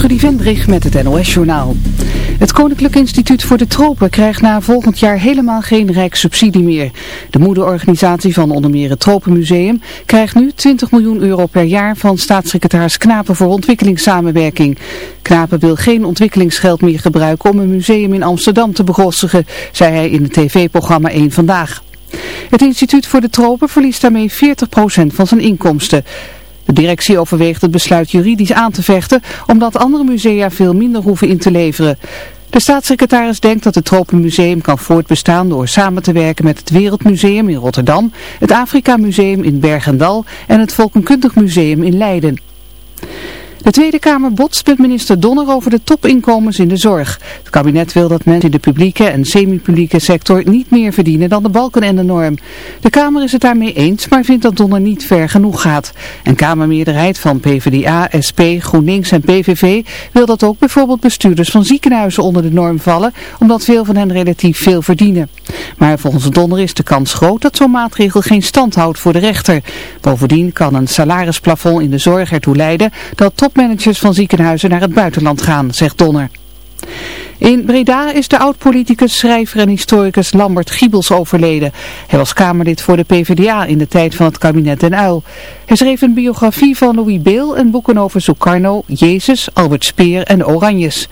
Trudy Vendrig met het NOS-journaal. Het Koninklijk Instituut voor de Tropen krijgt na volgend jaar helemaal geen rijkssubsidie meer. De moederorganisatie van onder meer het Tropenmuseum krijgt nu 20 miljoen euro per jaar van staatssecretaris Knapen voor ontwikkelingssamenwerking. Knapen wil geen ontwikkelingsgeld meer gebruiken om een museum in Amsterdam te begrossigen, zei hij in het tv-programma 1 Vandaag. Het Instituut voor de Tropen verliest daarmee 40% van zijn inkomsten. De directie overweegt het besluit juridisch aan te vechten, omdat andere musea veel minder hoeven in te leveren. De staatssecretaris denkt dat het Tropenmuseum kan voortbestaan door samen te werken met het Wereldmuseum in Rotterdam, het Afrika Museum in Bergendal en het Volkenkundig Museum in Leiden. De Tweede Kamer botst met minister Donner over de topinkomens in de zorg. Het kabinet wil dat mensen in de publieke en semi-publieke sector niet meer verdienen dan de balken en de norm. De Kamer is het daarmee eens, maar vindt dat Donner niet ver genoeg gaat. Een Kamermeerderheid van PvdA, SP, GroenLinks en PVV wil dat ook bijvoorbeeld bestuurders van ziekenhuizen onder de norm vallen, omdat veel van hen relatief veel verdienen. Maar volgens Donner is de kans groot dat zo'n maatregel geen stand houdt voor de rechter. Bovendien kan een salarisplafond in de zorg ertoe leiden dat top topmanagers van ziekenhuizen naar het buitenland gaan, zegt Donner. In Breda is de oud-politicus, schrijver en historicus Lambert Giebels overleden. Hij was Kamerlid voor de PvdA in de tijd van het kabinet Den Uil. Hij schreef een biografie van Louis Beel en boeken over Sukarno, Jezus, Albert Speer en Oranjes.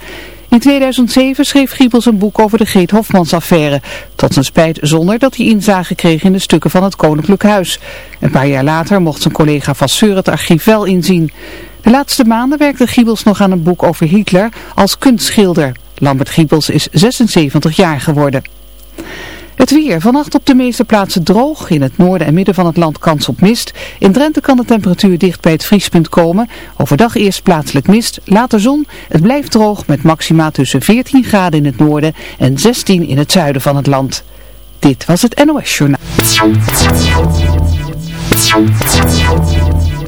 In 2007 schreef Giebels een boek over de Geet Hofmans affaire. Tot zijn spijt zonder dat hij inzage kreeg in de stukken van het Koninklijk Huis. Een paar jaar later mocht zijn collega Vasseur het archief wel inzien. De laatste maanden werkte Giebels nog aan een boek over Hitler als kunstschilder. Lambert Giebels is 76 jaar geworden. Het weer. Vannacht op de meeste plaatsen droog. In het noorden en midden van het land kans op mist. In Drenthe kan de temperatuur dicht bij het vriespunt komen. Overdag eerst plaatselijk mist, later zon. Het blijft droog met maxima tussen 14 graden in het noorden en 16 in het zuiden van het land. Dit was het NOS Journaal.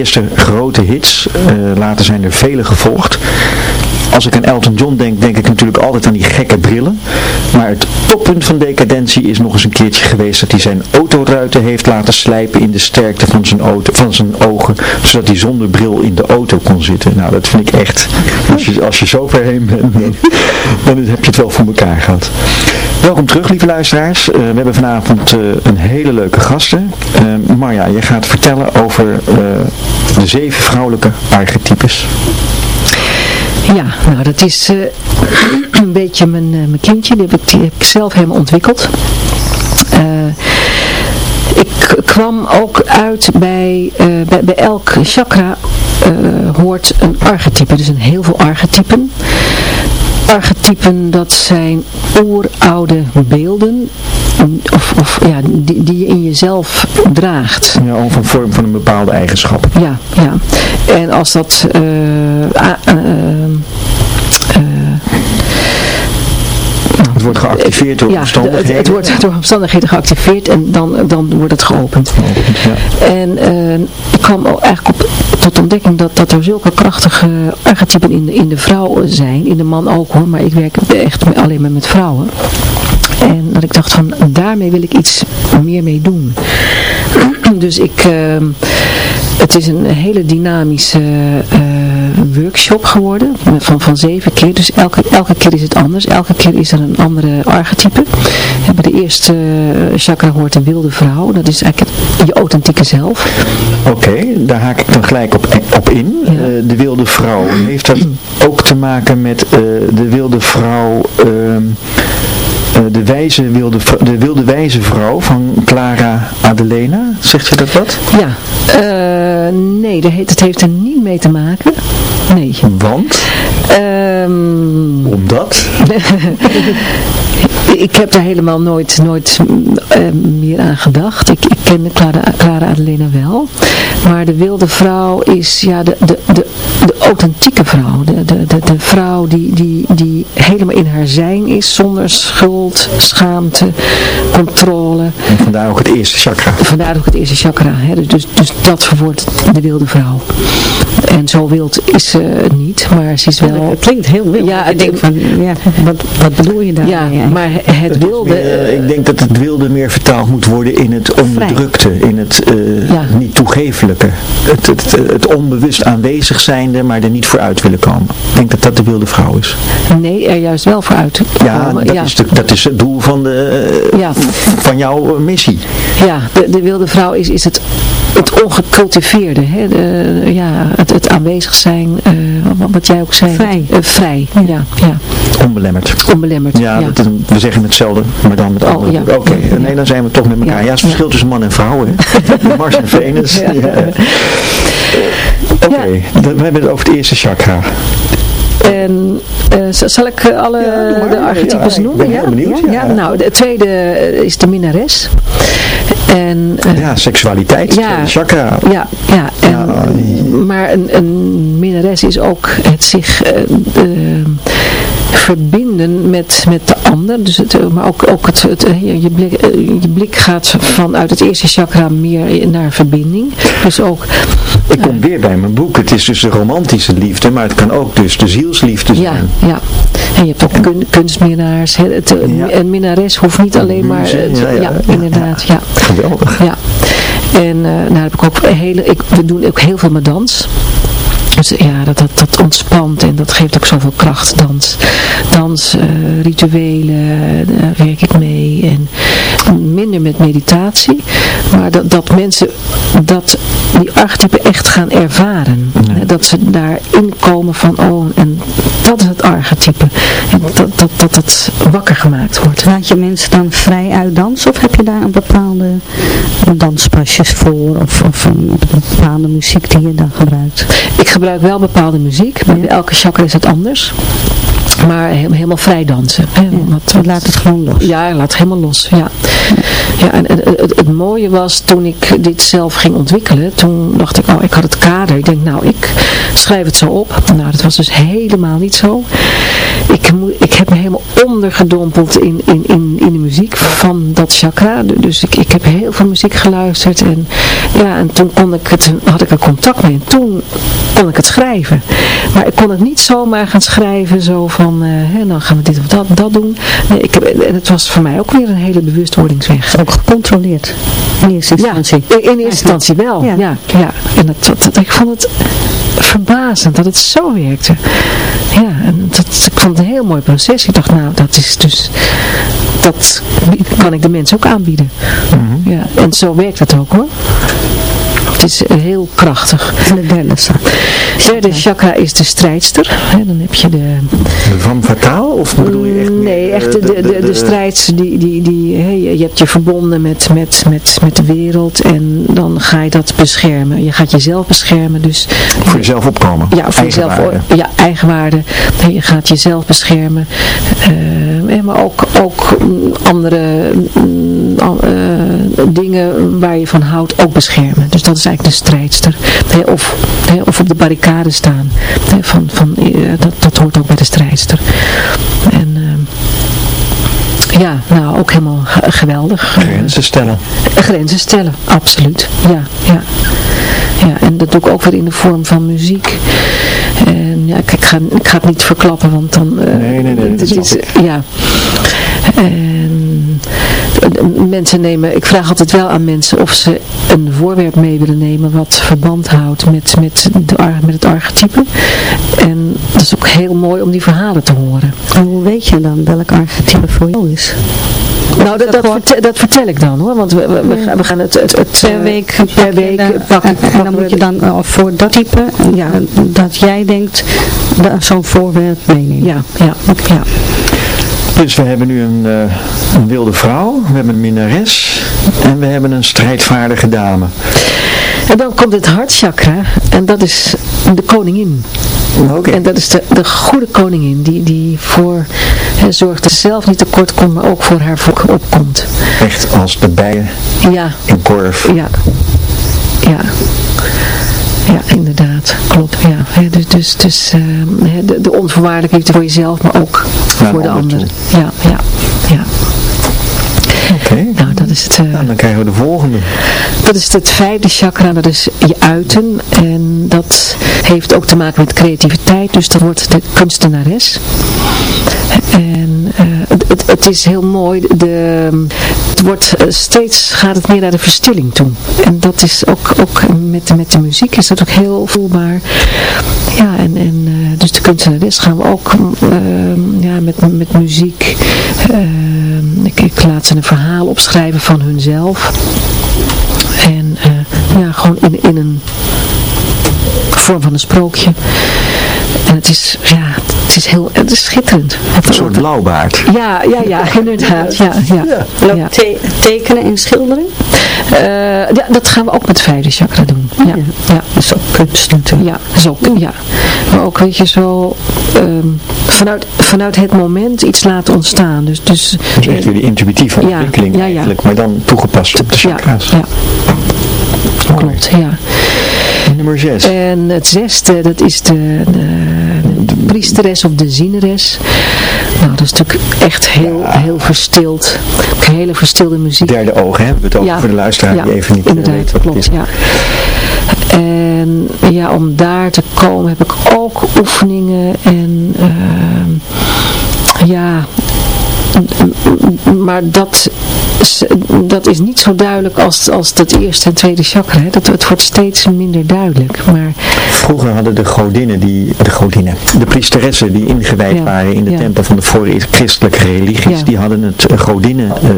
Eerste grote hits. later zijn er vele gevolgd als ik aan Elton John denk, denk ik natuurlijk altijd aan die gekke brillen. Maar het toppunt van decadentie is nog eens een keertje geweest dat hij zijn autoruiten heeft laten slijpen in de sterkte van zijn, van zijn ogen. Zodat hij zonder bril in de auto kon zitten. Nou, dat vind ik echt, als je, als je zo ver heen bent, dan, heb je het wel voor elkaar gehad. Welkom terug, lieve luisteraars. Eh, we hebben vanavond uh, een hele leuke gasten. Marja, je gaat vertellen over de zeven vrouwelijke archetypes. Ja, nou dat is uh, een beetje mijn, mijn kindje. Die heb, ik, zelf helemaal ontwikkeld. Ik kwam ook uit bij, bij, bij, elk chakra hoort een archetype. Er zijn heel veel archetypen archetypen, dat zijn oeroude beelden of, of ja, die, die je in jezelf draagt. Ja, of een vorm van een bepaalde eigenschap. Ja, ja. En als dat uh, het wordt geactiveerd door ja, omstandigheden? Het, het, wordt door omstandigheden geactiveerd en dan, dan wordt het geopend. Ja. En uh, ik kwam eigenlijk op, tot ontdekking dat, dat er zulke krachtige archetypen in de, in de vrouw zijn. In de man ook hoor, maar ik werk echt alleen maar met vrouwen. En dat ik dacht van, daarmee wil ik iets meer mee doen. dus ik, uh, het is een hele dynamische uh, workshop geworden. Van, van zeven keer. Dus elke, elke keer is het anders. Elke keer is er een andere archetype. Bij de eerste chakra hoort een wilde vrouw. Dat is eigenlijk je authentieke zelf. Oké, daar haak ik dan gelijk op, op in. Ja. Uh, de wilde vrouw. Heeft dat ook te maken met de wilde vrouw... De, wijze wilde, de wilde wijze vrouw van Clara Adelena. Zegt je dat wat? Ja, uh, nee, dat heeft, het heeft er niet mee te maken. Nee. Want? Um... Omdat? ik heb daar helemaal nooit, nooit uh, meer aan gedacht. Ik, ik ken Clara, Clara Adelena wel. Maar de wilde vrouw is ja, de, de, de, de authentieke vrouw. De, de, de, de vrouw die, die, die helemaal in haar zijn is. Zonder schuld, schaamte, controle. En vandaar ook het eerste chakra. Vandaar ook het eerste chakra. Hè. Dus, dus, dus dat verwoordt de wilde vrouw. En zo wild is ze niet, maar ze is wel... Het klinkt heel wild. Ja, ik denk van, ja, wat, wat bedoel je daar? Ja, maar het wilde... Meer, ik denk dat het wilde meer vertaald moet worden in het onderdrukte, in het uh, ja. niet toegefelijke. Het, het, het, onbewust aanwezig zijnde, maar er niet voor uit willen komen. Ik denk dat dat de wilde vrouw is. Nee, er juist wel voor uit Ja, komen. dat, ja. Is de, dat is het doel van, de, uh, ja. van jouw missie. Ja, de, de wilde vrouw is, is het het ongecultiveerde, hè? De, ja, het, het aanwezig zijn, uh, wat, wat jij ook zei. Vrij. Uh, vrij, ja. ja. Onbelemmerd. Onbelemmerd, ja. ja. Dat, we zeggen hetzelfde, maar dan met andere. Oh, ja. Oké, okay. ja. nee, dan zijn we toch met elkaar. Ja, het verschil tussen man en vrouw, hè. Mars en Venus. Ja. Oké, okay. we hebben het over het eerste chakra. En uh, zal ik alle ja, de archetypes ja, noemen? Ik ben ja? benieuwd. Ja, nou, de tweede is de minnares. En, uh, ja, seksualiteit, ja, chakra. Ja, ja, en, maar een, een minnares is ook het zich verbinden met, met de ander. Dus het, maar ook, ook het, het, je, blik, je blik gaat vanuit het eerste chakra meer naar verbinding. Dus ook... Ik kom weer bij mijn boek. Het is dus de romantische liefde, maar het kan ook dus de zielsliefde zijn. Ja, ja. En je hebt ook kun, kunstminnaars. Het, ja. Een minnares hoeft niet alleen maar... Het, ja, ja, ja, inderdaad. Ja. Geweldig. Ja. En uh, nou heb ik ook hele... Ik, we doen ook heel veel met dans. Dus ja, dat, dat, dat ontspant en dat geeft ook zoveel kracht, dans. Dans, uh, rituelen, daar werk ik mee. En minder met meditatie. Maar dat, dat mensen dat, die archetypen echt gaan ervaren. Ja. Dat ze daarin komen van, oh, en dat is het archetype. En dat dat, dat dat wakker gemaakt wordt. Laat je mensen dan vrij uit dansen? Of heb je daar een bepaalde danspasjes voor? Of, of een bepaalde muziek die je dan gebruikt? Ik gebruik wel bepaalde muziek, maar ja. bij elke chakra is het anders. Maar helemaal vrij dansen. Hè, ja, wat, laat het gewoon los. Ja, laat het helemaal los. Ja. Ja, en het, het, het, mooie was toen ik dit zelf ging ontwikkelen, toen dacht ik, oh, ik had het kader. Ik denk, nou, ik schrijf het zo op. Nou, dat was dus helemaal niet zo. Ik, ik heb me helemaal ondergedompeld in, in, in, in de muziek van dat chakra. Dus ik, ik heb heel veel muziek geluisterd en ja, en toen kon ik het, had ik er contact mee en toen kon ik het schrijven. Maar ik kon het niet zomaar gaan schrijven zo van, uh, hè, dan gaan we dit of dat, dat doen. Nee, ik heb, en het was voor mij ook weer een hele bewustwordingsweg. Ook gecontroleerd in eerste instantie? Ja, in, eerste instantie wel, ja. ja, En dat, dat, ik vond het verbazend dat het zo werkte. Ja, en dat, ik vond het een heel mooi proces. Ik dacht, nou, dat is dus, dat kan ik de mensen ook aanbieden. Mhm. ja, en zo werkt het ook hoor. Het is heel krachtig. En de derde chakra? derde chakra is de strijdster. dan heb je de... Van fataal? Of bedoel je echt Nee, echt de, de, de, de, strijdster. Die, die, die, je, je hebt je verbonden met, met, met, met de wereld. En dan ga je dat beschermen. Je gaat jezelf beschermen. Dus, voor jezelf opkomen. Ja, voor jezelf. Ja, eigenwaarde. Je gaat jezelf beschermen. Uh, maar ook, ook andere uh, dingen waar je van houdt ook beschermen. Dus dat is eigenlijk de strijdster. Of, of op de barricade staan. Van, van, eh, dat, dat hoort ook bij de strijdster. En... Ja, nou ook helemaal geweldig. Grenzen stellen. Grenzen stellen, absoluut. Ja, ja. Ja, en dat doe ik ook weer in de vorm van muziek. En ja, ik, ik, ga, ik ga het niet verklappen, want dan... Uh, nee, nee, nee. Dat is, ja. En mensen nemen, ik vraag altijd wel aan mensen of ze een voorwerp mee willen nemen wat verband houdt met, met, de, met het archetype. En dat is ook heel mooi om die verhalen te horen. En hoe weet je dan welk archetype voor jou is? Nou, dat, dat, vertel, dat, vertel, ik dan hoor, want we, we, we gaan het, het, het per week, per week pakken. En, dan moet je dan uh, voor dat type, ja, dat jij denkt, zo'n voorwerp meenemen. Ja, ja, ja. Dus we hebben nu een, uh, een wilde vrouw, we hebben een minnares en we hebben een strijdvaardige dame. En dan komt het hartchakra en dat is de koningin. Okay. En dat is de, de goede koningin die, die voor hè, zorgt dat ze zelf niet tekort komt, maar ook voor haar volk opkomt. Echt als de bijen ja. in korf. Ja. Ja. Ja, inderdaad. Klopt, ja. dus dus, dus uh, de, de onvoorwaardelijke liefde voor jezelf, maar ook voor de ander. Ja, ja, ja. Nou, dat is het. Uh, nou, dan krijgen we de volgende. Dat is het vijfde chakra, dat is je uiten. En dat heeft ook te maken met creativiteit, dus dat wordt de kunstenares. En uh, het, het, is heel mooi, de, het wordt uh, steeds, gaat het meer naar de verstilling toe. En dat is ook, ook met, met de muziek is dat ook heel voelbaar. Ja, en, en dus de kunstenares gaan we ook ja, met, met muziek, ik, laat ze een verhaal opschrijven van hunzelf. En ja, gewoon in, in een vorm van een sprookje. En het is, ja, het is heel, het is schitterend. Een soort blauwbaard. Ja, ja, ja, inderdaad. Ja, ja, ja. ja. Te tekenen en schilderen? Uh, ja, dat gaan we ook met vijfde chakra doen. Ja, ja. ja. Dat is ook kunst natuurlijk. Ja, dat is ook, ja. Maar ook, weet je, zo um, vanuit, vanuit het moment iets laten ontstaan. Dus, dus, dus echt weer die intuïtieve ontwikkeling ja, eigenlijk, maar dan toegepast op de chakra's. Ja, ja. Klopt, ja. Nummer 6. En het zesde, dat is de, de, de priesteres of de zieneres. Nou, dat is natuurlijk echt heel, heel verstild. Hele verstilde muziek. Derde ogen, hebben we het over voor de luisteraar ja, die even niet inderdaad, weet wat klopt, het is. Ja. En ja, om daar te komen heb ik ook oefeningen en uh, ja, maar dat, dat is niet zo duidelijk als, als dat eerste en tweede chakra. Dat, het wordt steeds minder duidelijk. Maar, Vroeger hadden de godinnen, die, de godinnen, de priesteressen die ingewijd Ja, waren in de ja. tempel van de voor christelijke religies, Ja. die hadden het uh, godinnen eh,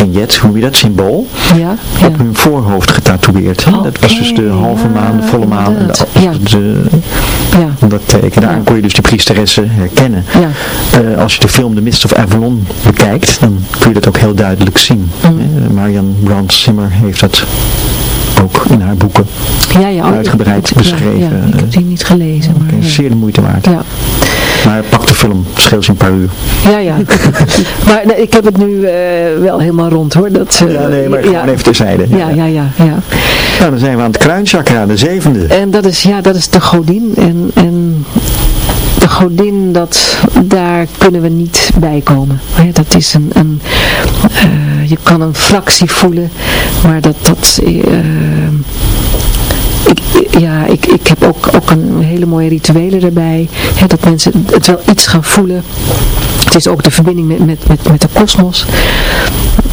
vignet, hoe je dat, symbool, ja, ja. op hun voorhoofd getatoeëerd. dat was dus de halve maan, de volle maan en de, de, dat teken. Daaraan Ja. kon je dus de priesteressen herkennen. Ja. Eh, als je de film The Mist of Avalon bekijkt, dan kun je dat ook heel duidelijk zien. Mm. Eh, Marianne Brand Zimmer heeft dat ook in haar boeken. Ja, ja, Uitgebreid beschreven. Ik heb die niet gelezen. Maar. Zeer de moeite waard. Ja, Maar film, scheelt je een paar uur. ja. ja. maar nee, ik heb het nu eh, wel helemaal rond hoor. Dat, eh, Ja, nee, maar ja. gewoon even terzijde. Ja, ja, ja, ja. Nou, dan zijn we aan het kruinchakra, de zevende. En dat is, ja, dat is de godin. En, en de godin, dat, daar kunnen we niet bij komen. dat is een, een je kan een fractie voelen, maar dat, dat ik, ja, ik, ik heb ook, ook een hele mooie rituelen erbij. Hè, dat mensen het wel iets gaan voelen. Het is ook de verbinding met, met, met, met de kosmos.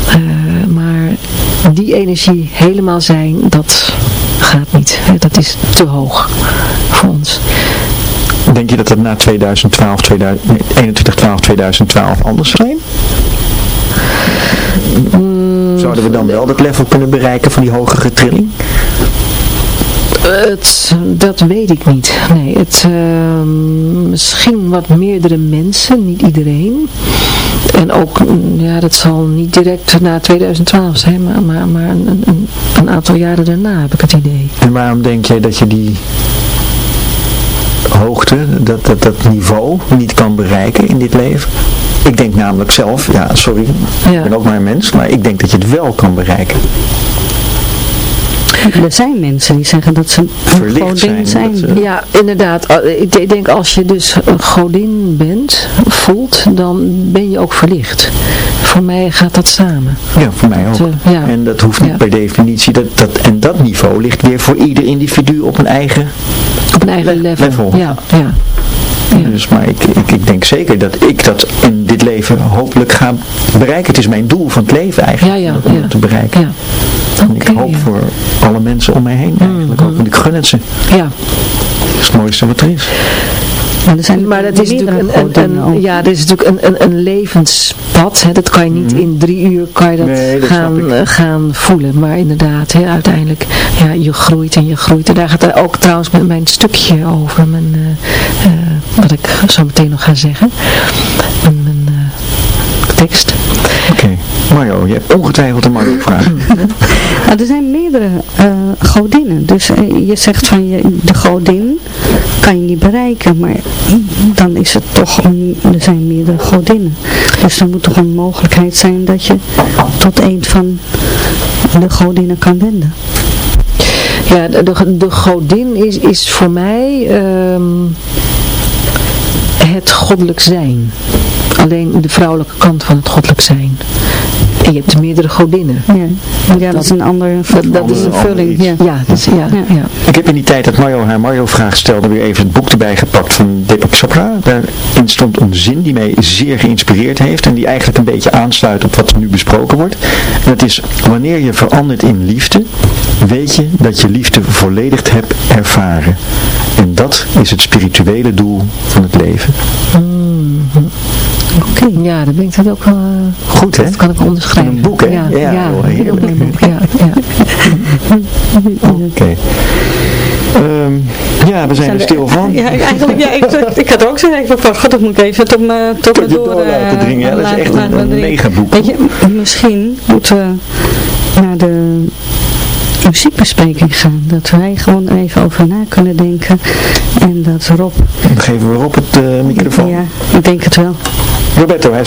Uh, maar die energie helemaal zijn, dat gaat niet. Dat is te hoog voor ons. Denk je dat het na 2012, 2000, 21, 12, 2012 anders zijn? Mm, Zouden we dan wel dat level kunnen bereiken van die hogere trilling? Het, dat weet ik niet. Nee, het, uh, misschien wat meerdere mensen, niet iedereen. En ook, ja, dat zal niet direct na 2012 zijn, maar, maar, maar een, een, een aantal jaren daarna heb ik het idee. En waarom denk je dat je die hoogte, dat, dat, dat niveau niet kan bereiken in dit leven? Ik denk namelijk zelf, ja sorry, ik ben ook maar een mens, maar ik denk dat je het wel kan bereiken. Er zijn mensen die zeggen dat ze een godin zijn. Ja, inderdaad. Ik denk als je dus een godin bent, voelt, dan ben je ook verlicht. Voor mij gaat dat samen. Ja, voor mij ook. ja. En dat hoeft niet per definitie. Dat, dat, en dat niveau ligt weer voor ieder individu op een eigen, op een eigen level. Ja, ja. Ja. Dus, maar ik, ik, ik, denk zeker dat ik dat in dit leven hopelijk ga bereiken. Het is mijn doel van het leven eigenlijk, ja, ja, om dat te bereiken. Ik hoop voor alle mensen om mij heen eigenlijk ook, want ik gun het ze. Ja. Dat is het mooiste wat er is. Maar, er zijn maar dat is natuurlijk een, een, een ja, dat is natuurlijk een, een, een levenspad. Hè. Dat kan je niet mhm. in drie uur kan je dat, gaan, uh, gaan voelen. Maar inderdaad, hè, uiteindelijk, ja, je groeit en je groeit. En daar gaat er ook trouwens met mijn stukje over. Mijn, uh, uh, wat ik zo meteen nog ga zeggen. Mijn, mijn tekst. Oké. Mario, je hebt ongetwijfeld een Mario vraag. nou, er zijn meerdere uh, godinnen. Dus uh, je zegt van je, de godin kan je niet bereiken. Maar dan is het toch, een, er zijn meerdere godinnen. Dus er moet toch een mogelijkheid zijn dat je tot een van de godinnen kan wenden. Ja, de, de, de godin is, is voor mij um, het goddelijk zijn alleen de vrouwelijke kant van het goddelijk zijn. En je hebt meerdere godinnen. Ja, ja dat, is een andere dat, dat is een vulling. Ja. Ja, dus, ja, ja. Ik heb in die tijd dat Mario haar Mario-vraag stelde weer even het boek erbij gepakt van Deepak Chopra. Daarin stond een zin die mij zeer geïnspireerd heeft en die eigenlijk een beetje aansluit op wat er nu besproken wordt. En dat is, wanneer je verandert in liefde, weet je dat je liefde volledig hebt ervaren. En dat is het spirituele doel van het leven. Oké, ja, dat ben ik dat ook wel... Uh, Goed, hè? Dat kan ik onderschrijven. Een boek, hè? Ja, ja, ja oh, heerlijk. Een boek, ja. ja. Oké. Okay. Um, ja, we zijn er stil van. Ja, eigenlijk, ja, ik, ik had ook zo even van, god, dat moet ik even tot me, tot me door, door laten dringen. Ja, dat is echt een, een mega boek. Weet je, misschien moeten we naar de muziekbespreking gaan. Dat wij gewoon even over na kunnen denken. En dat Rob... Dan geven we Rob het uh, microfoon. Ja, ik denk het wel. Roberto, hij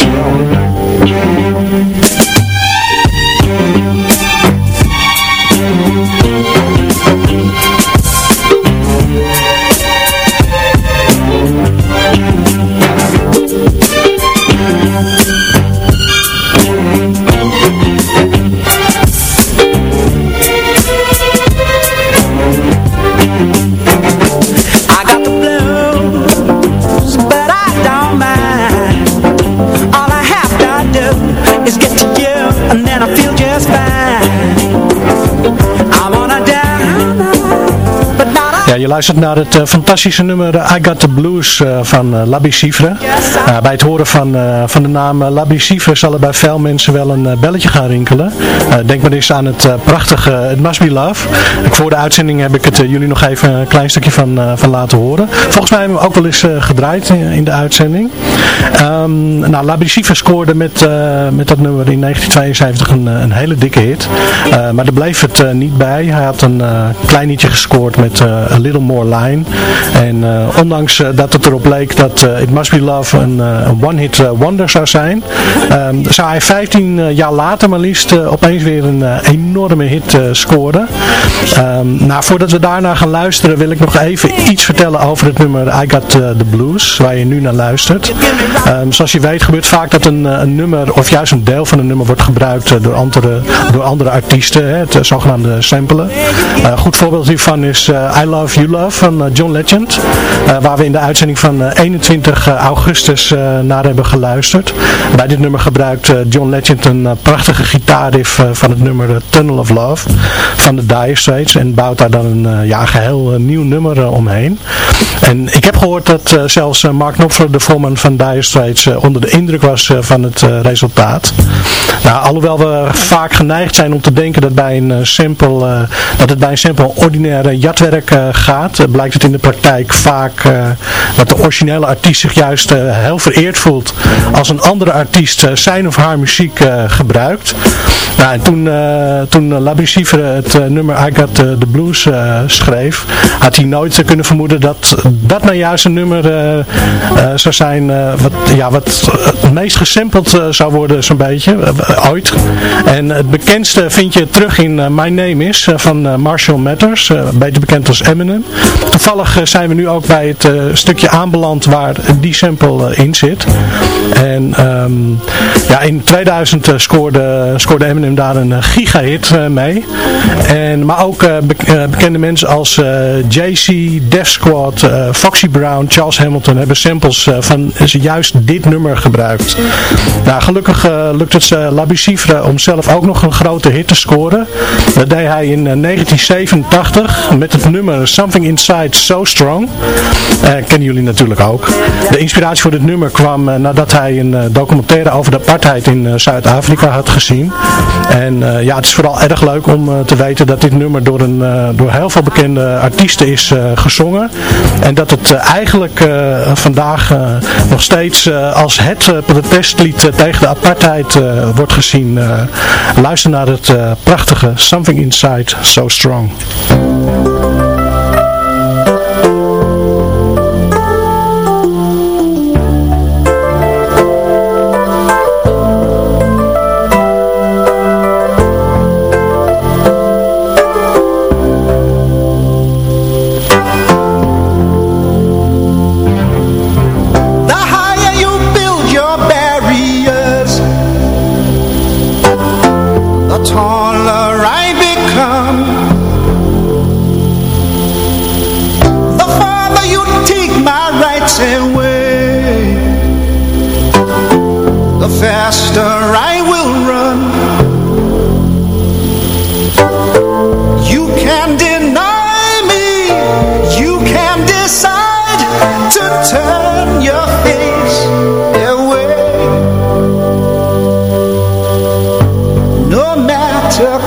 je luistert naar het uh, fantastische nummer I Got The Blues uh, van uh, Labby bij het horen van, van de naam Labby Cifre zal er bij veel mensen wel een belletje gaan rinkelen. denk maar eens aan het prachtige It Must Be Love. Voor de uitzending heb ik het jullie nog even een klein stukje van, van laten horen. Volgens mij hebben we ook wel eens gedraaid in, de uitzending. Um, nou, Labby Cifre scoorde met, met dat nummer in 1972 een, een hele dikke hit. maar daar bleef het niet bij. Hij had een klein liedje gescoord met A Little More Line. En ondanks dat het erop leek dat It Must Be Love een, one-hit wonder zou zijn, um, zou hij 15 jaar later maar liefst opeens weer een enorme hit scoren. Um, nou, voordat we daarna gaan luisteren wil ik nog even iets vertellen over het nummer I Got The Blues, waar je nu naar luistert. Um, zoals je weet gebeurt vaak dat een, een nummer, of juist een deel van een nummer wordt gebruikt door andere, door andere artiesten, hè, het zogenaamde samplen. Een goed voorbeeld hiervan is I Love You Love van John Legend, waar we in de uitzending van 21 augustus naar hebben geluisterd. Bij dit nummer gebruikt John Legend een prachtige gitaarriff van het nummer Tunnel of Love van de Dire Straits en bouwt daar dan een ja, geheel nieuw nummer omheen. En ik heb gehoord dat zelfs Mark Knopfler, de voorman van Dire Straits, onder de indruk was van het resultaat. Nou, alhoewel we vaak geneigd zijn om te denken dat, bij een sample, dat het bij een sample ordinaire jatwerk gaat, blijkt het in de praktijk vaak dat de originele artiest zich juist heel vereerd voelt als een andere artiest zijn of haar muziek gebruikt. Nou, en toen, toen Labri het nummer I Got The, Blues schreef, had hij nooit kunnen vermoeden dat dat nou juist een nummer zou zijn wat, ja, wat het meest gesampled zou worden zo'n beetje, ooit. En het bekendste vind je terug in My Name Is van Marshall Matters, beter bekend als Eminem. Toevallig zijn we nu ook bij het stukje aanbeland waar die sample in zit. En um, ja, in 2000 scoorde, scoorde Eminem daar een gigahit mee. En, maar ook bekende mensen als JC, Def Squad, Foxy Brown, Charles Hamilton hebben samples van juist dit nummer gebruikt. Nou, gelukkig lukt het Labi Cifre om zelf ook nog een grote hit te scoren. Dat deed hij in 1987 met het nummer Something Inside So Strong. kennen jullie natuurlijk ook. De inspiratie voor dit nummer kwam nadat hij een documentaire over de apartheid in Zuid-Afrika had gezien. En ja, het is vooral erg leuk om te weten dat dit nummer door, een, door heel veel bekende artiesten is gezongen. En dat het eigenlijk vandaag nog steeds als het protestlied tegen de apartheid wordt gezien. luister naar het prachtige Something Inside So Strong.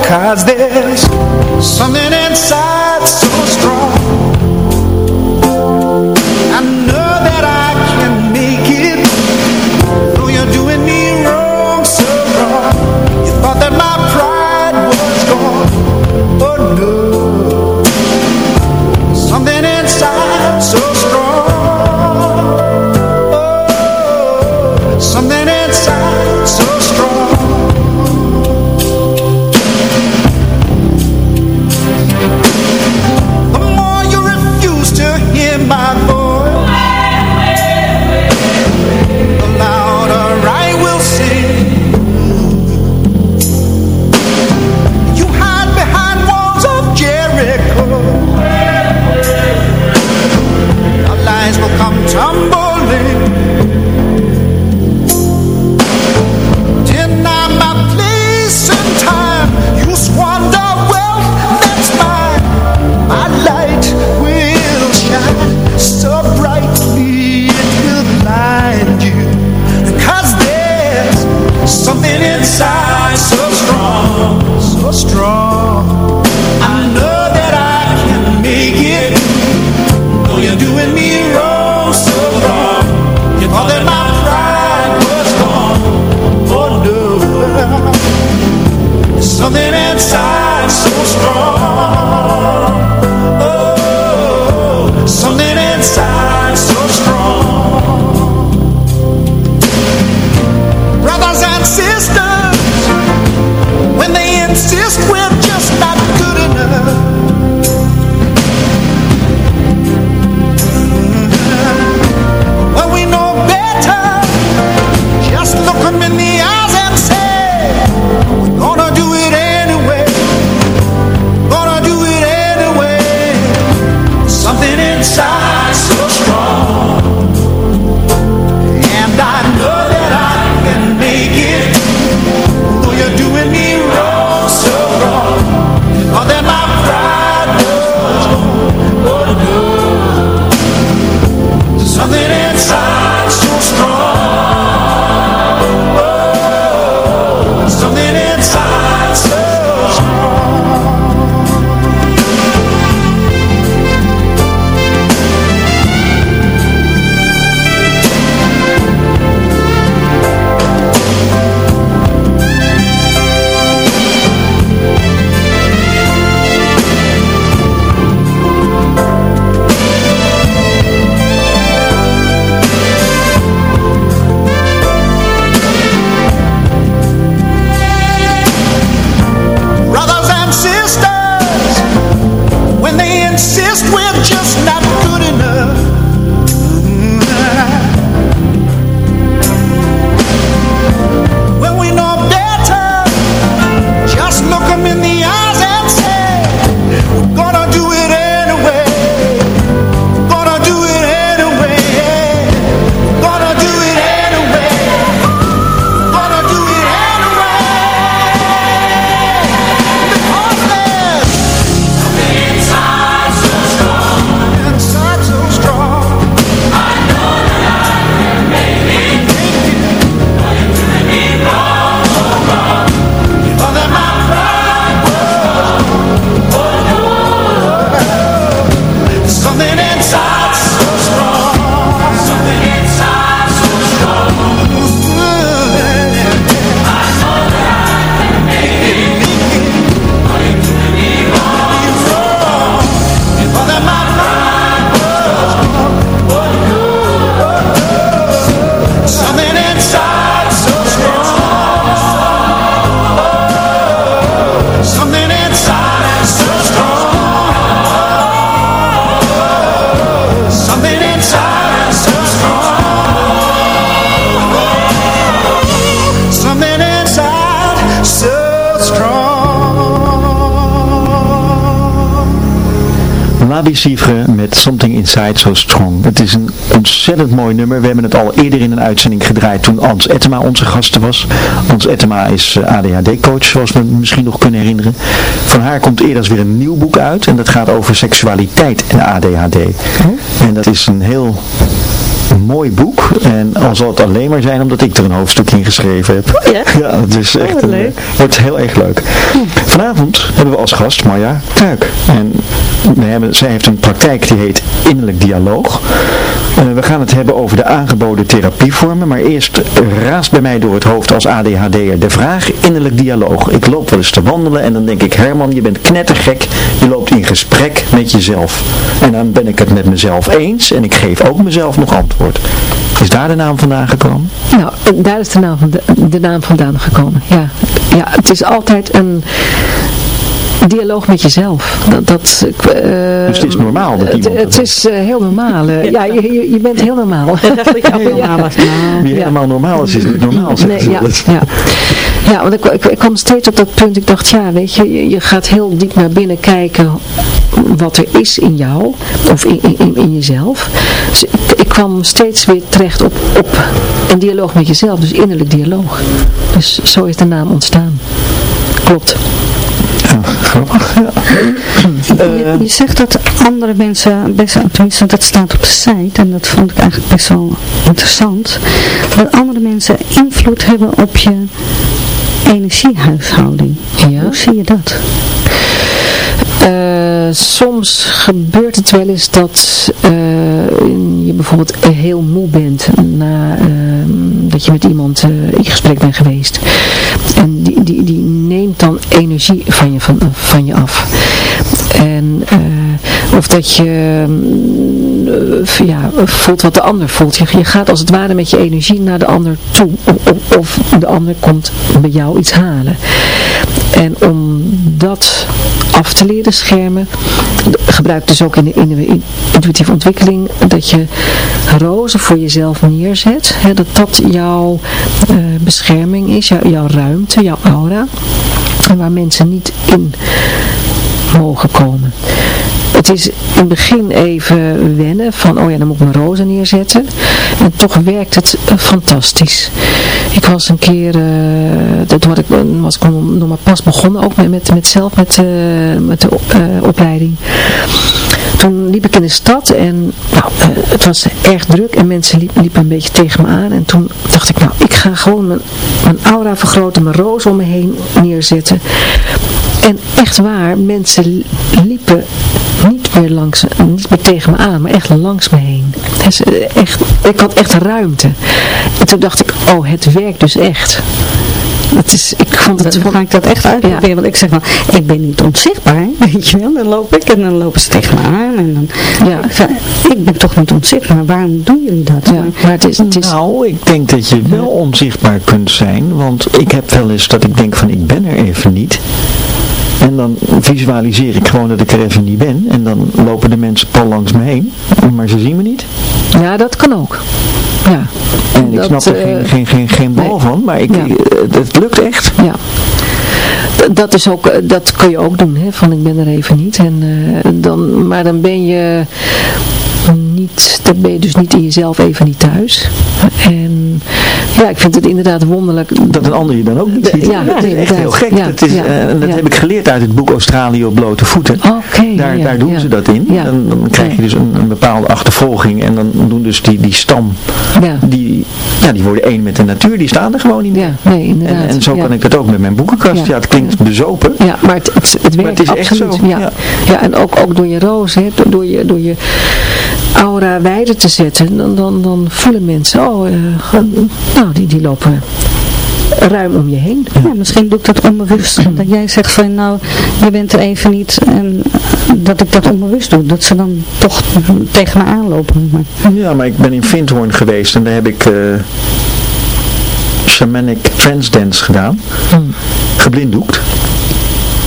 Something inside so Sivre met Something Inside So Strong. Het is een ontzettend mooi nummer. We hebben het al eerder in een uitzending gedraaid toen Ans Ettema onze gasten was. Ans Ettema is eh, ADHD-coach, zoals we misschien nog kunnen herinneren. Van haar komt eerder weer een nieuw boek uit en dat gaat over seksualiteit en ADHD. En dat is een heel een mooi boek. En al zal het alleen maar zijn omdat ik er een hoofdstuk in geschreven heb. Oh ja? Ja, het is echt Oh, een, leuk. wordt heel erg leuk. Vanavond hebben we als gast Marja Kuik. En we zij heeft een praktijk die heet Innerlijk Dialoog. Eh, we gaan het hebben over de aangeboden therapievormen. Maar eerst raast bij mij door het hoofd als ADHD'er de vraag Innerlijk Dialoog. Ik loop wel eens te wandelen en dan denk ik Herman, je bent knettergek. Je loopt in gesprek met jezelf. En dan ben ik het met mezelf eens en ik geef ook mezelf nog antwoord. Is daar de naam vandaan gekomen? Nou, daar is de naam, de, de naam vandaan gekomen. Ja. ja, het is altijd een dialoog met jezelf. Dat, dat, eh, Dus het is normaal dat het, iemand het dat is eh, heel normaal. eh. ja, je, je, je bent heel normaal. Ja, was nou. Wie helemaal normaal is, is niet normaal, Nee, ja, ja. ja, want ik, ik, ik kwam steeds op dat punt. Ik dacht, ja, weet je, je, je gaat heel diep naar binnen kijken wat er is in jou, of in, in, in- in jezelf. Dus ik, ik kwam steeds weer terecht op, op een dialoog met jezelf, dus innerlijk dialoog. Dus zo is de naam ontstaan. Klopt. Grappig. Ja. Je, je zegt dat andere mensen, best, tenminste dat staat op de site en dat vond ik eigenlijk best wel interessant, dat andere mensen invloed hebben op je energiehuishouding. Ja. Hoe zie je dat? Eh, soms gebeurt het wel eens dat eh, je bijvoorbeeld heel moe bent na eh, dat je met iemand eh, in gesprek bent geweest. En die, die, die neemt dan energie van je, van, van je af. En, of dat je mm, ja, voelt wat de ander voelt. Je, je, gaat als het ware met je energie naar de ander toe. Of, of de ander komt bij jou iets halen. En om dat af te leren schermen, gebruik dus ook in de, in de intuïtieve ontwikkeling, dat je rozen voor jezelf neerzet. Hè, dat dat jouw uh, bescherming is, jou, jouw ruimte, jouw aura. En waar mensen niet in mogen komen. Het is in het begin even wennen van, oh ja, dan moet ik mijn rozen neerzetten. En toch werkt het uh, fantastisch. Ik was een keer, uh, dat was ik, was ik nog maar pas begonnen, ook met, met, zelf met, uh, met de opleiding. Toen liep ik in de stad en nou, het was erg druk en mensen liepen, liepen een beetje tegen me aan. En toen dacht ik, nou, ik ga gewoon mijn, mijn aura vergroten, mijn roos om me heen neerzetten. En echt waar, mensen liepen niet meer langs, niet meer tegen me aan, maar echt langs me heen. Dus echt, ik had echt ruimte. En toen dacht ik, oh, het werkt dus echt. Het is, ik vond het, dan ga ik dat echt uitproberen, ja. want ik zeg van, ik ben niet onzichtbaar, weet je wel, dan loop ik en dan lopen ze tegen me aan en dan, ja. ik, zeg, ik ben toch niet onzichtbaar, waarom doen jullie dat? Ja, maar het is, het is... Nou, ik denk dat je wel onzichtbaar kunt zijn, want ik heb wel eens dat ik denk van, ik ben er even niet. En dan visualiseer ik gewoon dat ik er even niet ben. En dan lopen de mensen pal langs me heen. Maar ze zien me niet. Ja, dat kan ook. Ja. En ik snap er geen, geen, geen, geen bal nee. van. Maar ik, ja. het lukt echt. Ja dat is ook, dat kun je ook doen, hè, van ik ben er even niet. En, uh, dan, maar dan ben je niet, dan ben je dus niet in jezelf even niet thuis. En ja, ik vind het inderdaad wonderlijk. Dat een ander je dan ook niet ziet. Ja, dat is echt heel gek. Ja, dat is, ja, uh, dat heb ik geleerd uit het boek Australië op blote voeten. Okay, daar, daar doen ze dat in. En dan krijg je dus een, een, bepaalde achtervolging. En dan doen dus die, die stam, die, ja, die worden één met de natuur. Die staan er gewoon niet meer. Ja, nee, inderdaad. En, en zo kan ik dat ook met mijn boekenkast. Ja, het klinkt bezopen. Ja, maar het, het, het werkt maar het is absoluut. echt zo. Ja. Ja. en ook, ook door je roos, hè, door je... Door je aura wijder te zetten, dan, dan, dan voelen mensen, oh, uh, nou, die, die lopen ruim om je heen. Ja, misschien doe ik dat onbewust. Dat jij zegt van nou, je bent er even niet. En dat ik dat onbewust doe. Dat ze dan toch tegen me aanlopen. Maar. Ja, maar ik ben in Vindhoorn geweest en daar heb ik uh, shamanic trance dance gedaan. Hmm. Geblinddoekt.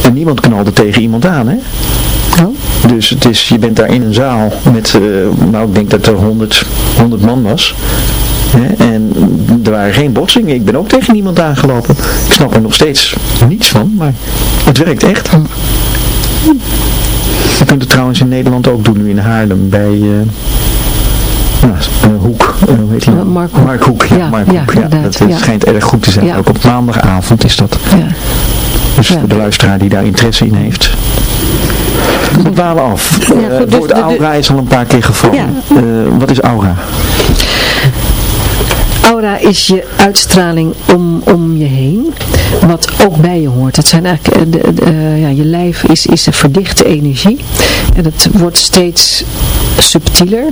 En niemand knalde tegen iemand aan, hè? Oh. Dus het is, je bent daar in een zaal met, uh, nou ik denk dat er 100, 100 man was. Hè? En er waren geen botsingen. Ik ben ook tegen niemand aangelopen. Ik snap er nog steeds niets van, maar het werkt echt. Je kunt het trouwens in Nederland ook doen, nu in Haarlem, bij... Uh, nou, Hoek, uh, hoe heet die? Mark Hoek. Mark Hoek, ja, ja Mark Hoek, ja, dat ja. schijnt erg goed te zijn. Ook op maandagavond is dat. Ja. Dus voor de luisteraar die daar interesse in heeft. We dwalen af. Ja, goed, dus woord de- de- aura is al een paar keer gevallen. Ja. Uh, wat is aura? Aura is je uitstraling om, om je heen, wat ook bij je hoort. Het zijn eigenlijk, eh, de, de, eh, ja, je lijf is, is een verdichte energie en het wordt steeds subtieler.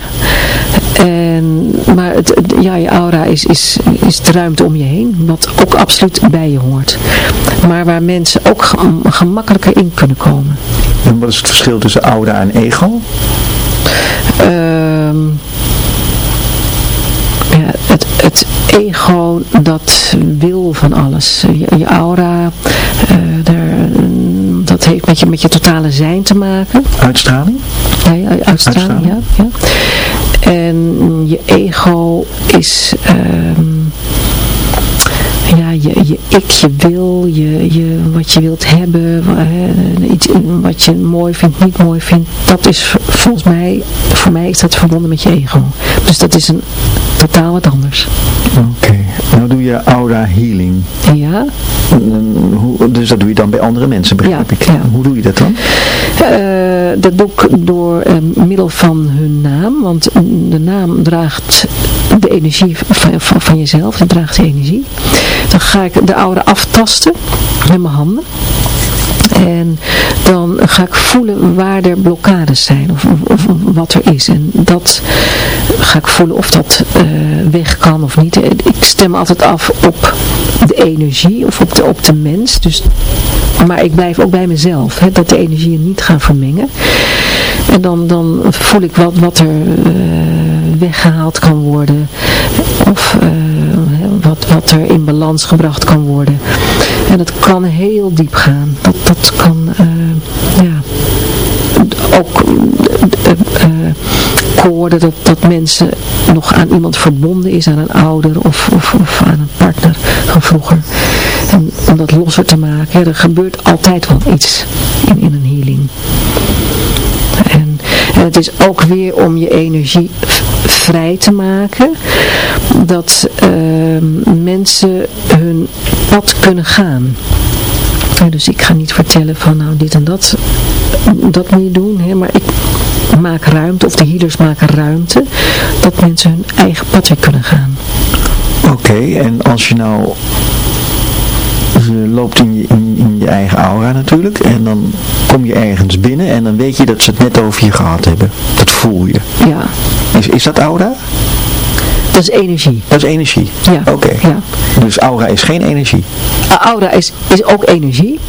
En, maar het, het- ja, je aura is, is, is de ruimte om je heen, wat ook absoluut bij je hoort. Maar waar mensen ook gem- gemakkelijker in kunnen komen. En wat is het verschil tussen aura en ego? Ehm, ja, het, het ego dat wil van alles. Je, je aura, eh, daar, dat heeft met je, met je totale zijn te maken. Uitstraling? Ja, ja, uitstraling, ja, ja. En je ego is... ehm, ja, je, je ik, je wil, je, je, wat je wilt hebben, iets, wat je mooi vindt, niet mooi vindt, dat is volgens mij, voor mij is dat verbonden met je ego. Dus dat is een totaal wat anders. Oké. Nou doe je aura healing. Ja, Dus dat doe je dan bij andere mensen, begrijp Ja, ik. ja. Hoe doe je dat dan? Eh, dat doe ik door eh, middel van hun naam, want de naam draagt energie van, van, van jezelf, dat draagt energie. Dan ga ik de aura aftasten met mijn handen. En dan ga ik voelen waar er blokkades zijn of, of, wat er is. En dat ga ik voelen of dat eh, weg kan of niet. Ik stem altijd af op de energie of op de, op de mens. Dus, maar ik blijf ook bij mezelf. Hè, dat de energieën niet gaan vermengen. En dan, dan voel ik wat, wat er weggehaald kan worden. Of wat, wat er in balans gebracht kan worden. En dat kan heel diep gaan. Dat, dat kan, ja, ook koorden dat, dat mensen nog aan iemand verbonden is, aan een ouder of, of, aan een partner van vroeger. En om dat losser te maken, er gebeurt altijd wel iets in, in een healing. En het is ook weer om je energie vrij te maken, dat uh, mensen hun pad kunnen gaan. dus ik ga niet vertellen van nou dit en dat, dat moet je doen, hè, maar ik maak ruimte, of de healers maken ruimte, dat mensen hun eigen pad weer kunnen gaan. Oké, en als je nou je loopt in je, in, in, je eigen aura natuurlijk. En dan kom je ergens binnen en dan weet je dat ze het net over je gehad hebben. Dat voel je. Ja. Is, is dat aura? Dat is energie. Dat is energie? Ja. Oké. Ja. Dus aura is geen energie? Aura is, is ook energie.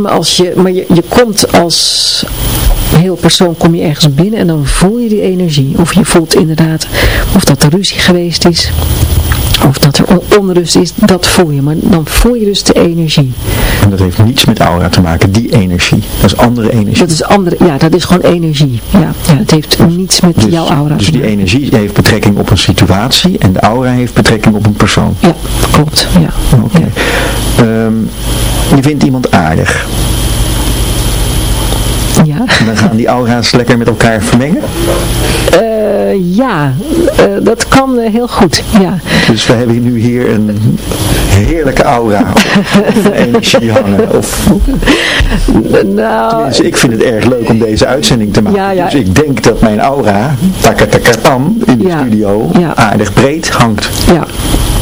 maar als je, maar je, je komt als heel persoon kom je ergens binnen en dan voel je die energie. Of je voelt inderdaad of dat er ruzie geweest is. Of dat er onrust is, dat voel je. Maar dan voel je dus de energie. En dat heeft niets met aura te maken, die energie. Dat is andere energie. Dat is andere, ja, dat is gewoon energie. Ja, ja het heeft niets met dus, jouw aura Dus die energie heeft betrekking op een situatie en de aura heeft betrekking op een persoon. Ja, klopt. Ja. Oké. Ehm, je vindt iemand aardig. Gaan die aura's lekker met elkaar vermengen? Uh, ja, uh, dat kan uh, heel goed, ja. Dus we hebben nu hier een heerlijke aura of energie hangen. Of... Nou, Tenminste, ik vind het erg leuk om deze uitzending te maken. Ja, ja. Dus ik denk dat mijn aura, takatakatam, in de Ja. studio, aardig breed hangt. ja.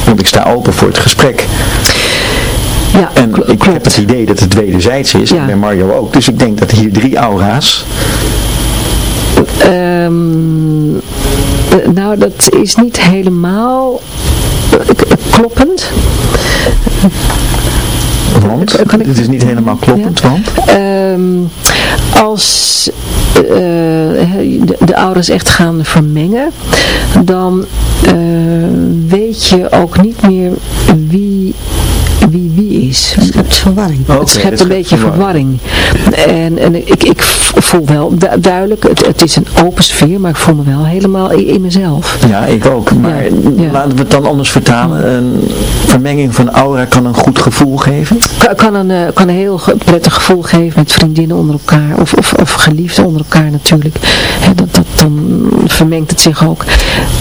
Want ik sta open voor het gesprek. Ja, En ik heb het idee dat het wederzijds is. Ja. En bij Mario ook. Dus ik denk dat hier drie aura's. Ehm, eh, nou, dat is niet helemaal eh, kloppend. Want, Kan ik- het is niet helemaal kloppend, want... Ehm, als eh, de, de ouders echt gaan vermengen, dan eh, weet je ook niet meer wie wie wie is. Het schept verwarring. Het schept het een beetje verwarring. En, en ik, ik voel wel du- duidelijk, het, het is een open sfeer, maar ik voel me wel helemaal in, mezelf. Ja, ik ook. Maar Ja, ja. laten we het dan anders vertalen. Een vermenging van aura kan een goed gevoel geven. Kan, kan, een, eh, kan een heel prettig gevoel geven met vriendinnen onder elkaar, of, of, of geliefden onder elkaar natuurlijk. Dat, dat, dan vermengt het zich ook.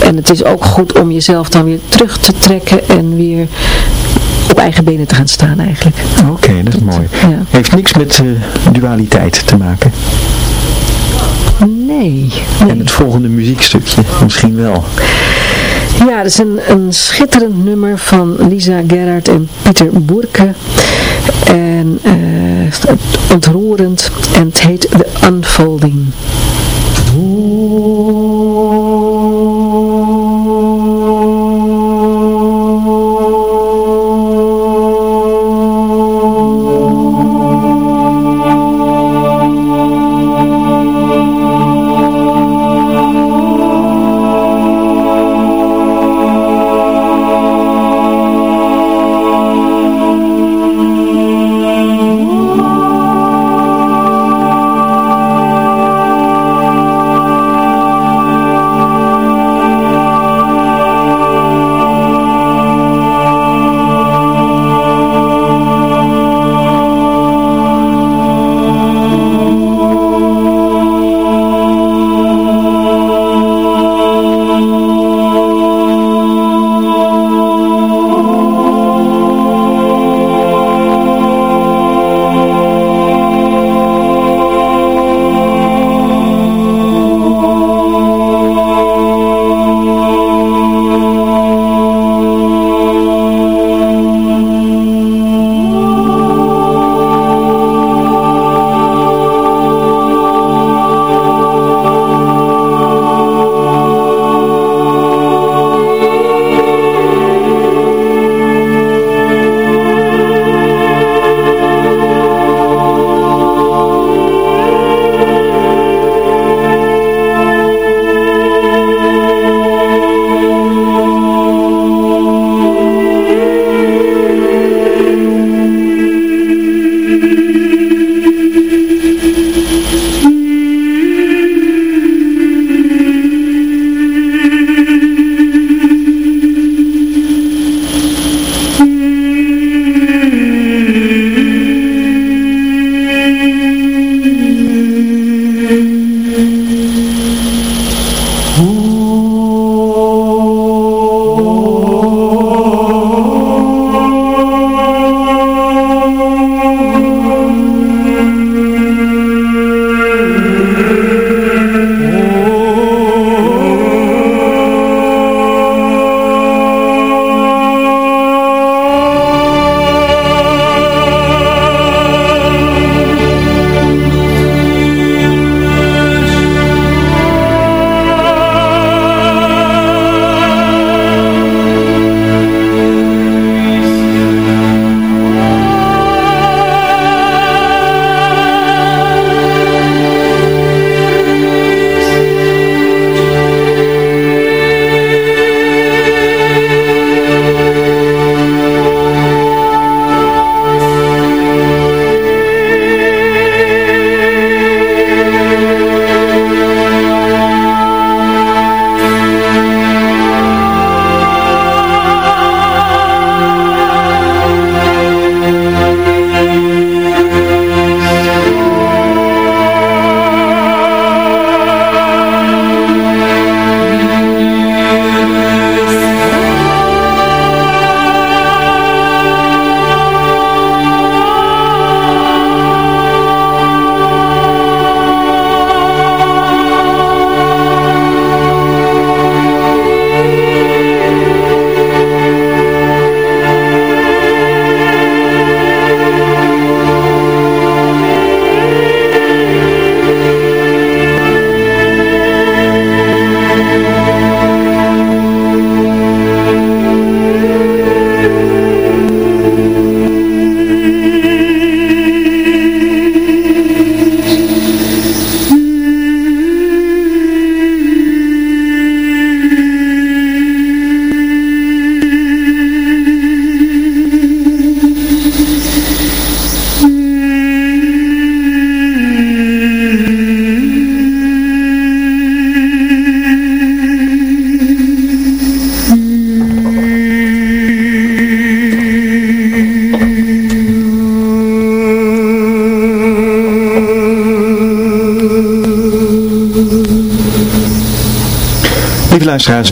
En het is ook goed om jezelf dan weer terug te trekken en weer op eigen benen te gaan staan eigenlijk. Oké, dat is mooi. Ja. Heeft niks met eh, dualiteit te maken. Nee. En het volgende muziekstukje misschien wel. Ja, dat is een, een schitterend nummer van Lisa Gerard en Pieter Boerke. En eh, ontroerend. En het heet The Unfolding.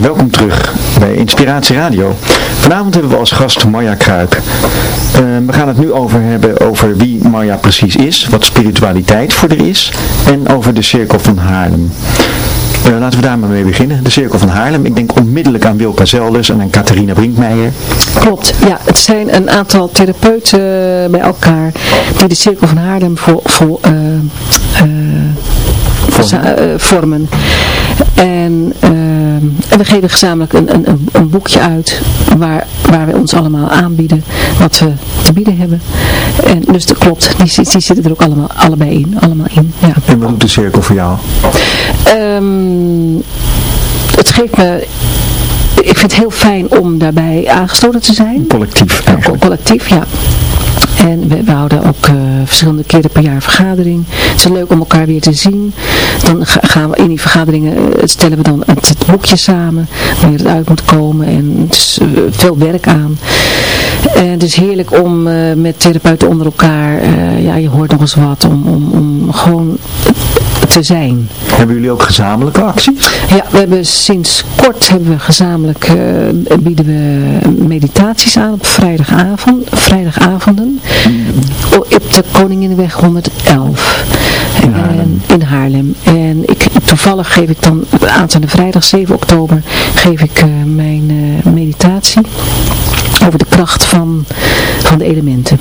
Luisteraars, welkom terug bij Inspiratie Radio. Vanavond hebben we als gast Marja Kruip. Uh, we gaan het nu over hebben over wie Marja precies is, wat spiritualiteit voor er is en over de Cirkel van Haarlem. Uh, laten we daar maar mee beginnen. De Cirkel van Haarlem. Ik denk onmiddellijk aan Wilka Zelders en aan Catharina Brinkmeijer. Klopt, ja. Het zijn een aantal therapeuten bij elkaar die de Cirkel van Haarlem voor, voor uh, vormen. vormen. En, en, we geven gezamenlijk een, een, een, boekje uit waar, waar we ons allemaal aanbieden wat we te bieden hebben. En dus dat klopt, die, die zitten er ook allemaal, allebei in. Allemaal in ja. En wat doet de cirkel voor jou? Um, het geeft me ik vind het heel fijn om daarbij aangesloten te zijn. Collectief eigenlijk. collectief, ja. En we, we houden ook uh, verschillende keren per jaar vergadering. Het is leuk om elkaar weer te zien. Dan gaan we in die vergaderingen, uh, stellen we dan het, boekje samen, wanneer het uit moet komen. En uh, veel werk aan. En het is heerlijk om met therapeuten onder elkaar, ja je hoort nog eens wat, om, om, om gewoon te zijn. Hebben jullie ook gezamenlijke acties? Ja, we hebben sinds kort hebben we gezamenlijk uh, bieden we meditaties aan op vrijdagavond, vrijdagavonden op de Koninginweg 111 in Haarlem. En, in Haarlem. En ik, toevallig geef ik dan aanstaande vrijdag 7 oktober geef ik uh, mijn uh, meditatie over de kracht van, van de elementen.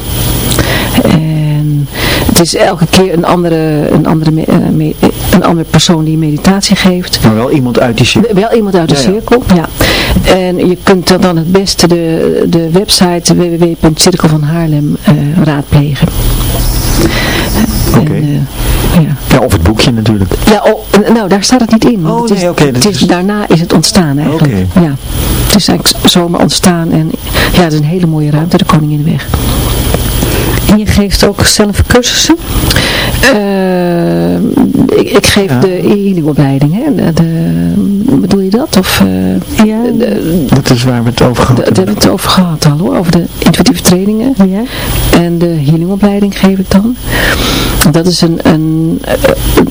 En het is elke keer een andere, een andere, uh, een andere persoon die meditatie geeft. Maar wel iemand uit die cirkel. Wel iemand uit de cirkel, ja. En je kunt dan het beste de, de website www.cirkelvanhaarlem uh, raadplegen. Oké. Okay. Uh, ja. ja. of het boekje natuurlijk. Ja, oh, nou daar staat het niet in. Oh, het nee, is, okay, het is, Daarna is het ontstaan eigenlijk. Okay. Ja. Het is eigenlijk zomaar ontstaan en ja, het is een hele mooie ruimte, de Koninginweg. En je geeft ook zelf cursussen? Uh, ik, ik, geef ja. de healingopleiding. Hè? De, dat? Of, uh, ja. De, dat is waar we het over gehad hebben. Daar hebben we het over gehad al hoor. Over de intuïtieve trainingen. Ja. En de healingopleiding geef ik dan. Dat is een, een,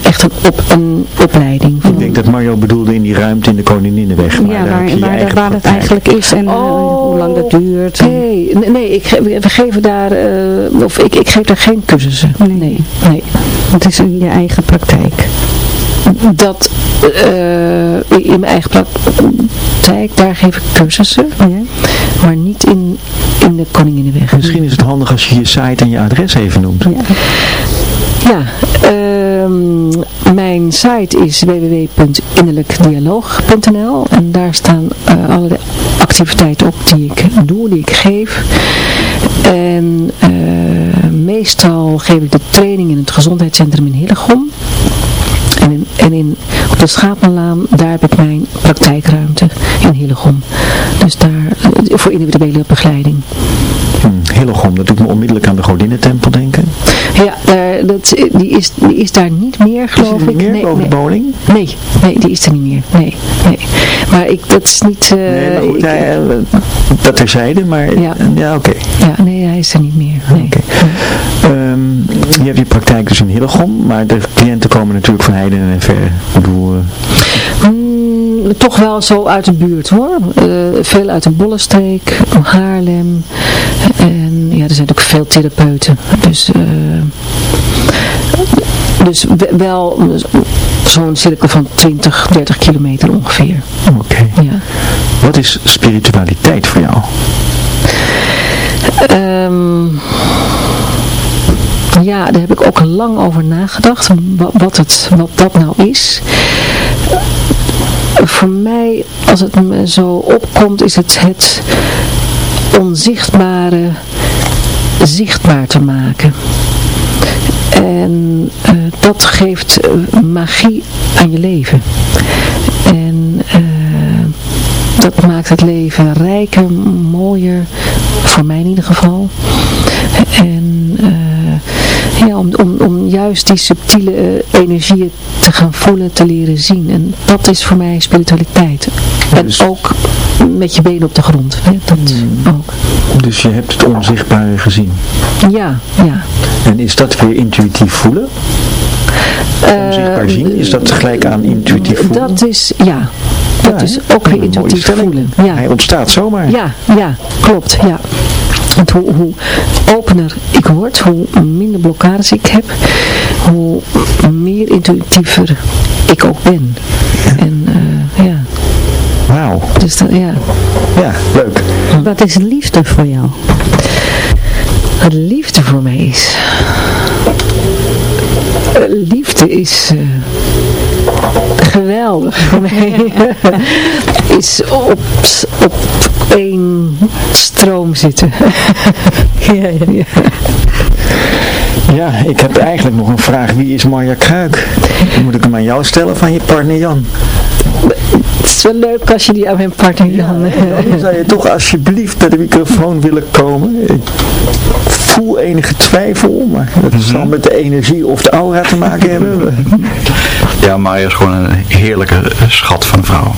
echt een, op, een opleiding. Ik denk dat Mario bedoelde in die ruimte in de Koninginnenweg. Maar ja, waar, waar, waar het eigenlijk is en oh, hoe lang dat duurt. Nee, nee ik, we geven daar, uh, of ik, ik geef daar geen cursussen. Nee. nee, nee. Het is in je eigen praktijk. Dat uh, in mijn eigen praktijk, daar geef ik cursussen. Ja. Maar niet in, in de Koninginnenweg. Misschien is het handig als je je site en je adres even noemt. Ja. Ja, um, mijn site is www.innerlijkdialoog.nl en daar staan uh, alle activiteiten op die ik doe, die ik geef. En uh, meestal geef ik de training in het gezondheidscentrum in Hillegom. En, in, en op de Schapenlaan, daar heb ik mijn praktijkruimte in Hillegom. Dus daar, voor individuele begeleiding. Hillegom, dat doet me onmiddellijk aan de Godinnentempel denken. Ja, daar, dat, die, is, die is daar niet meer, geloof is ik. Meer nee, over nee. Nee, nee, die is er niet meer. Nee, nee. Maar ik, dat is niet... Uh, nee, maar goed, ik, hij, uh, dat terzijde, maar ja, ja oké. Okay. Ja, nee, hij is er niet meer. Nee. Okay. Um, je hebt je praktijk dus in Hillegom, maar de cliënten komen natuurlijk van heiden en ver. Ik bedoel... Uh... Mm, toch wel zo uit de buurt hoor. veel uit de Bollenstreek, Haarlem. En ja, er zijn ook veel therapeuten. Dus... Dus wel zo'n cirkel van 20, 30 kilometer ongeveer. Oké. Okay. Ja. Wat is spiritualiteit voor jou? Um, ja, daar heb ik ook lang over nagedacht. Wat, het, wat dat nou is. Voor mij, als het me zo opkomt, is het het onzichtbare zichtbaar te maken. En uh, dat geeft uh, magie aan je leven. En uh, dat maakt het leven rijker, mooier, voor mij in ieder geval. En ja, om, om, om juist die subtiele energieën te gaan voelen, te leren zien. En dat is voor mij spiritualiteit. En Dus- ook met je benen op de grond. Hè? Dat ook. Dus je hebt het onzichtbare gezien. Ja, ja. En is dat weer intuïtief voelen? Onzichtbaar zien, is dat gelijk aan intuïtief voelen? Dat is, ja. Dat is ook weer intuïtief voelen. Ja. Hij ontstaat zomaar. Ja, ja, klopt. Ja. Want hoe, hoe opener ik word, hoe minder blokkades ik heb, hoe meer intuïtiever ik ook ben. En uh, ja. Wauw. Dus dat, ja. Ja, leuk. Wat is liefde voor jou? Wat liefde voor mij is... liefde is... Uh, geweldig voor mij. is op, op één stroom zitten. ja, ja, ja. Ja, ik heb eigenlijk nog een vraag. Wie is Marja Kruik? Moet ik hem aan jou stellen van je partner Jan? Het is wel leuk als je die aan mijn partner Jan... Ja, dan zou je toch alsjeblieft naar de microfoon willen komen. Ik voel enige twijfel, maar dat zal mhm. met de energie of de aura te maken hebben. Ja, Marja is gewoon een heerlijke schat van vrouw.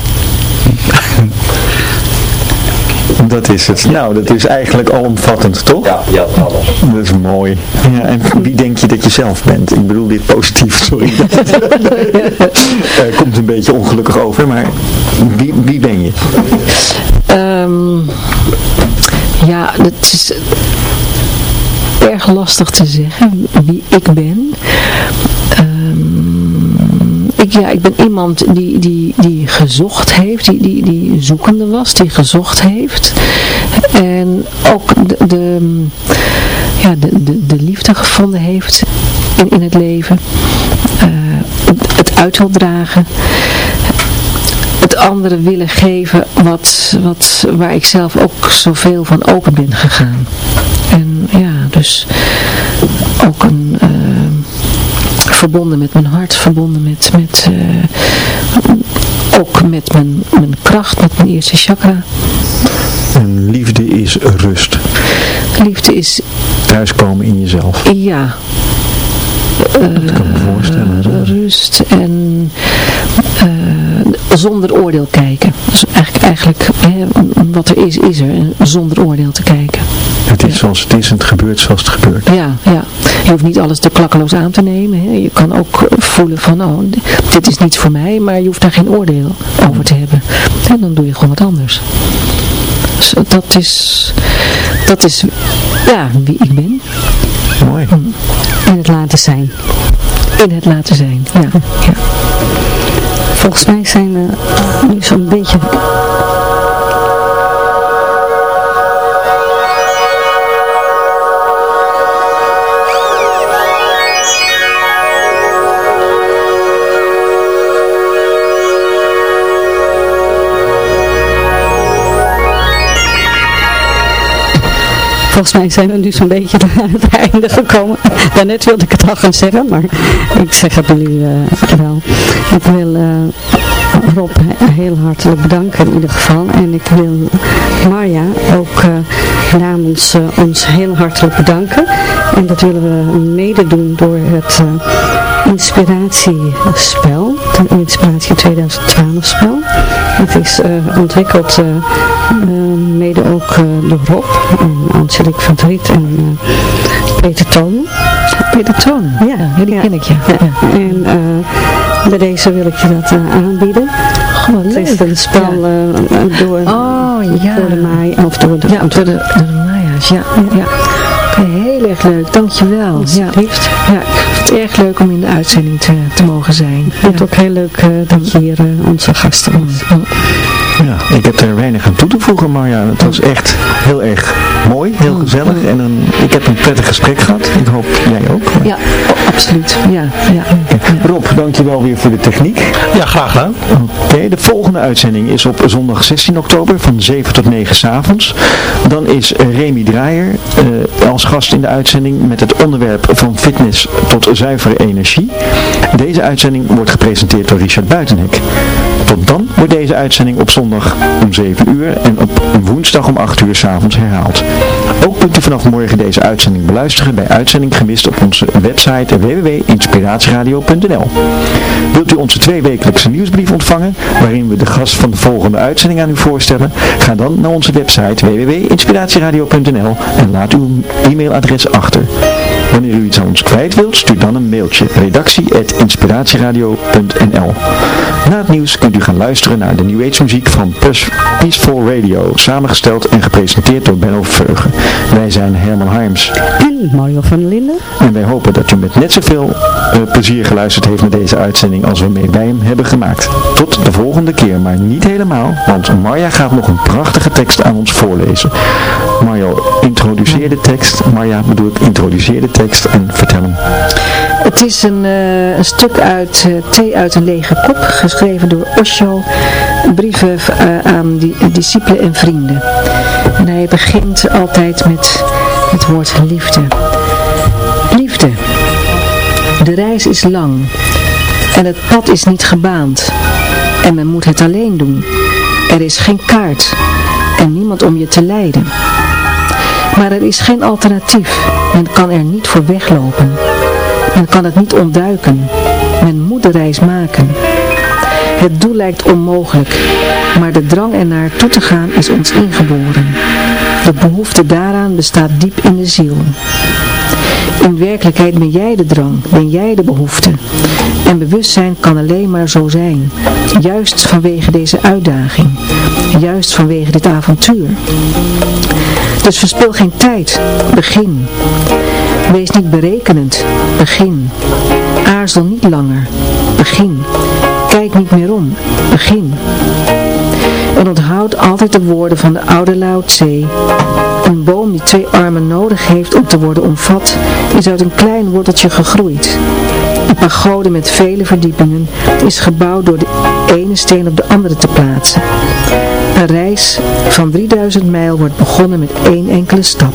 Dat is het. Nou, dat is eigenlijk alomvattend, toch? Ja, ja, alles. Dat is mooi. Ja, en wie denk je dat je zelf bent? Ik bedoel dit positief, sorry. uh, komt een beetje ongelukkig over, maar wie, wie ben je? Um, ja, het is erg lastig te zeggen wie ik ben. Um, ik, ja, ik ben iemand die, die, die gezocht heeft, die, die, die zoekende was, die gezocht heeft. En ook de, ja, de, de, de liefde gevonden heeft in, in het leven. Uh, het uit wil dragen het anderen willen geven wat, wat, waar ik zelf ook zoveel van open ben gegaan. En ja, dus ook een, uh, verbonden met mijn hart, verbonden met, met uh, ook met mijn, mijn kracht, met mijn eerste chakra. En liefde is rust. Liefde is... Thuiskomen in jezelf. Ja. Dat kan me voorstellen. Rust en zonder oordeel kijken. Dus eigenlijk, eigenlijk hè, wat er is, is er. Zonder oordeel te kijken. Het is zoals het is en het gebeurt zoals het gebeurt. Ja, ja. Je hoeft niet alles te klakkeloos aan te nemen. Hè. Je kan ook voelen van, oh, dit is niet voor mij, maar je hoeft daar geen oordeel over te hebben. En dan doe je gewoon wat anders. Dus dat is, dat is, ja, wie ik ben. Mooi. En het laten zijn. In het laten zijn, ja. ja. Volgens mij zijn we nu zo'n beetje volgens mij zijn we nu zo'n beetje aan het einde gekomen. Daarnet wilde ik het al gaan zeggen, maar ik zeg het nu uh, wel. Ik wil uh, Rob heel hartelijk bedanken in ieder geval. En ik wil Marja ook uh, namens ons heel hartelijk bedanken. En dat willen we mede doen door het inspiratiespel. De Inspiratie 2012 spel. Het is ontwikkeld mede ook door Rob en Angelique van Driet en Peter Toon. Peter Toon? Ja, die ken ik ja. En bij deze wil ik je dat aanbieden. Gewoon het is een spel door, oh, ja. door de Maai, of door de, ja, door de, door de Maya's, ja. ja. Heel erg leuk, dankjewel. Ja. Ja, ik vind het erg leuk om in de uitzending te, te mogen zijn. Ik vind het ook heel leuk uh, dat je hier uh, onze gasten was. Ja, ik heb er weinig aan toe te voegen, maar ja, het was echt heel erg mooi, heel mm. gezellig. En een, ik heb een prettig gesprek gehad. Ik hoop jij ook. Maar... Ja, absoluut. Ja, ja. Okay. Rob, dankjewel weer voor de techniek. Ja, graag gedaan. Oké, de volgende uitzending is op zondag 16 oktober van 7 tot 9 s avonds. Dan is Remy Draaier uh, als gast in de uitzending met het onderwerp van fitness tot zuivere energie. Deze uitzending wordt gepresenteerd door Richard Buitenhek. Tot dan wordt deze uitzending op zondag om 7 uur en op woensdag om 8 uur s'avonds herhaald. Ook kunt u vanaf morgen deze uitzending beluisteren bij Uitzending Gemist op onze website www.inspiratieradio.nl Wilt u onze tweewekelijkse nieuwsbrief ontvangen, waarin we de gast van de volgende uitzending aan u voorstellen? Ga dan naar onze website www.inspiratieradio.nl en laat uw e-mailadres achter. Wanneer u iets aan ons kwijt wilt, stuur dan een mailtje redactie.inspiratieradio.nl Na het nieuws kunt u gaan luisteren naar de New Age muziek van Peaceful Radio, samengesteld en gepresenteerd door Benno Veugen. Wij zijn Herman Harms. En Mario van Linden. En wij hopen dat u met net zoveel uh, plezier geluisterd heeft naar deze uitzending als we mee bij hem hebben gemaakt. Tot de volgende keer, maar niet helemaal, want Marja gaat nog een prachtige tekst aan ons voorlezen. Mario, introduceer de tekst. Marja bedoel ik, introduceer de tekst Het is een, uh, een stuk uit uh, Thee uit een lege kop, geschreven door Osho. Brieven uh, aan die, discipelen en vrienden. En hij begint altijd met het woord liefde. Liefde. De reis is lang en het pad is niet gebaand. En men moet het alleen doen. Er is geen kaart en niemand om je te leiden. Maar er is geen alternatief. Men kan er niet voor weglopen. Men kan het niet ontduiken. Men moet de reis maken. Het doel lijkt onmogelijk, maar de drang er naartoe te gaan is ons ingeboren. De behoefte daaraan bestaat diep in de ziel. In werkelijkheid ben jij de drang, ben jij de behoefte. En bewustzijn kan alleen maar zo zijn. Juist vanwege deze uitdaging. Juist vanwege dit avontuur. Dus verspil geen tijd. Begin. Wees niet berekenend. Begin. Aarzel niet langer. Begin. Kijk niet meer om. Begin. En onthoud altijd de woorden van de oude Lao. Een boom die twee armen nodig heeft om te worden omvat, is uit een klein worteltje gegroeid. Een pagode met vele verdiepingen is gebouwd door de ene steen op de andere te plaatsen. Een reis van 3000 mijl wordt begonnen met één enkele stap.